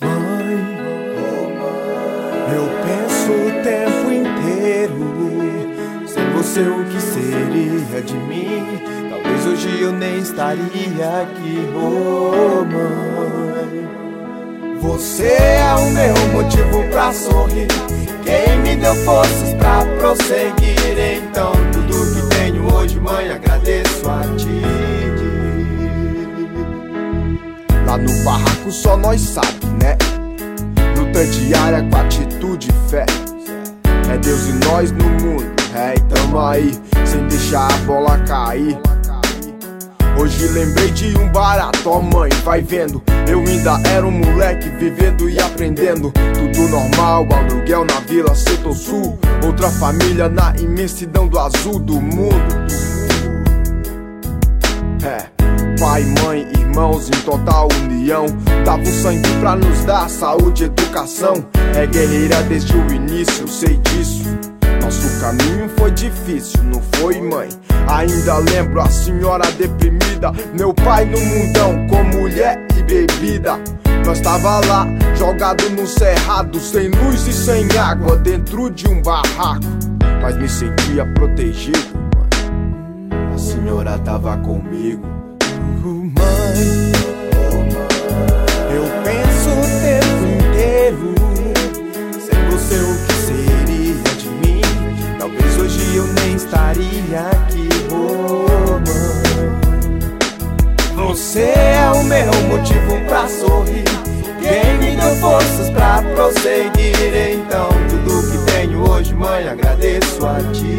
Mãe, eu penso o tempo inteiro. Sem você, o que seria de mim? Talvez hoje eu nem estaria aqui, oh mãe. Você é o meu motivo pra sorrir. Quem me deu forças pra prosseguir. Então, tudo que tenho hoje, mãe, agradeço a ti. Lá no barraco só nós sabe, né? Luta diária com atitude e fé. É Deus e nós no mundo, é, e tamo aí, sem deixar a bola cair. Hoje lembrei de um barato, ó mãe, vai vendo. Eu ainda era um moleque vivendo e aprendendo. Tudo normal, aluguel na vila Setor Sul. Outra família na imensidão do azul do mundo. É, pai, mãe, irmãos em total união. Dava o sangue pra nos dar saúde educação. É guerreira desde o início, sei disso. Nosso caminho foi difícil, não foi, mãe? Ainda lembro a senhora deprimida, meu pai no mundão com mulher e bebida. Nós tava lá, jogado no cerrado, sem luz e sem água, dentro de um barraco. Mas me sentia protegido, mãe. A senhora tava comigo. Eu nem estaria aqui, oh mãe. Você é o meu motivo pra sorrir. Quem me deu forças pra prosseguir? Então, tudo que tenho hoje, mãe, agradeço a ti.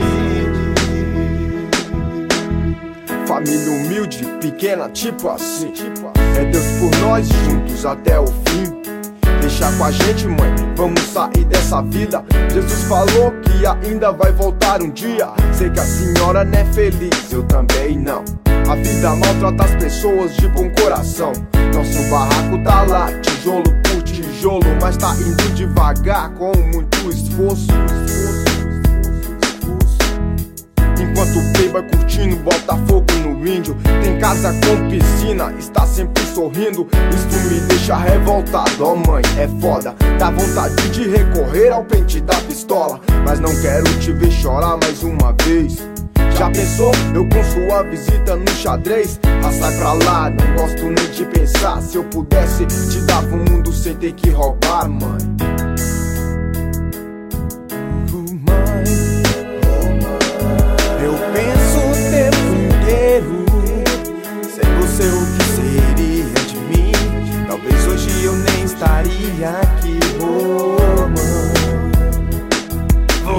Família humilde, pequena, tipo assim. É Deus por nós, juntos até o fim. Deixa com a gente, mãe, vamos sair dessa vida. Jesus falou que ainda vai voltar um dia. Sei que a senhora não é feliz, eu também não. A vida maltrata as pessoas de bom coração. Nosso barraco tá lá, tijolo por tijolo, mas tá indo devagar com muito esforço. esforço. Enquanto o vai curtindo, bota fogo no índio. Tem casa com piscina, está sempre sorrindo. Isso me deixa revoltado, ó oh, mãe, é foda. Dá vontade de recorrer ao pente da pistola. Mas não quero te ver chorar mais uma vez. Já pensou? Eu com sua visita no xadrez Ah, sai pra lá, não gosto nem de pensar Se eu pudesse, te dava um mundo sem ter que roubar, mãe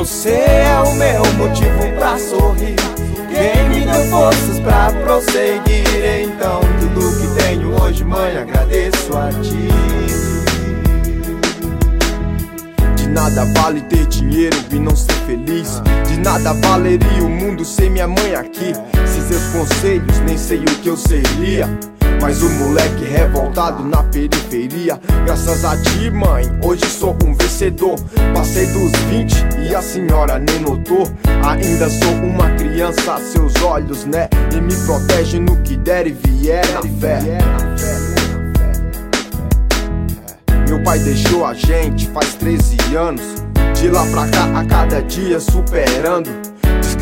Você é o meu motivo pra sorrir Quem me deu forças pra prosseguir Então tudo que tenho hoje, mãe, agradeço a ti De nada vale ter dinheiro e não ser feliz. De nada valeria o mundo sem minha mãe aqui. Se seus conselhos, nem sei o que eu seria. Mas o moleque revoltado na periferia. Graças a ti, mãe, hoje sou um vencedor. Passei dos 20 e a senhora nem notou. Ainda sou uma criança, seus olhos, né? E me protege no que der e vier na fé. Meu pai deixou a gente faz 13 anos. De lá pra cá, a cada dia superando.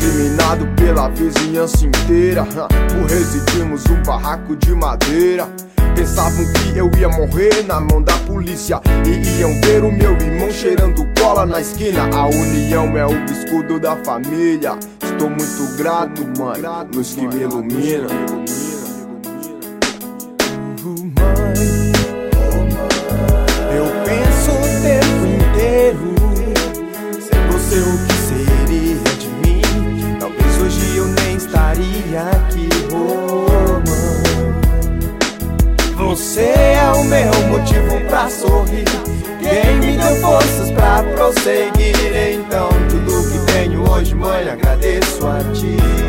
Discriminado pela vizinhança inteira. Por residirmos um barraco de madeira. Pensavam que eu ia morrer na mão da polícia. E iam ver o meu irmão cheirando cola na esquina. A união é o escudo da família. Estou muito grato, mãe, luz que me ilumina. Aqui, oh mãe Você é o meu motivo pra sorrir. Quem me deu forças pra prosseguir? Então tudo que tenho hoje, mãe, agradeço a ti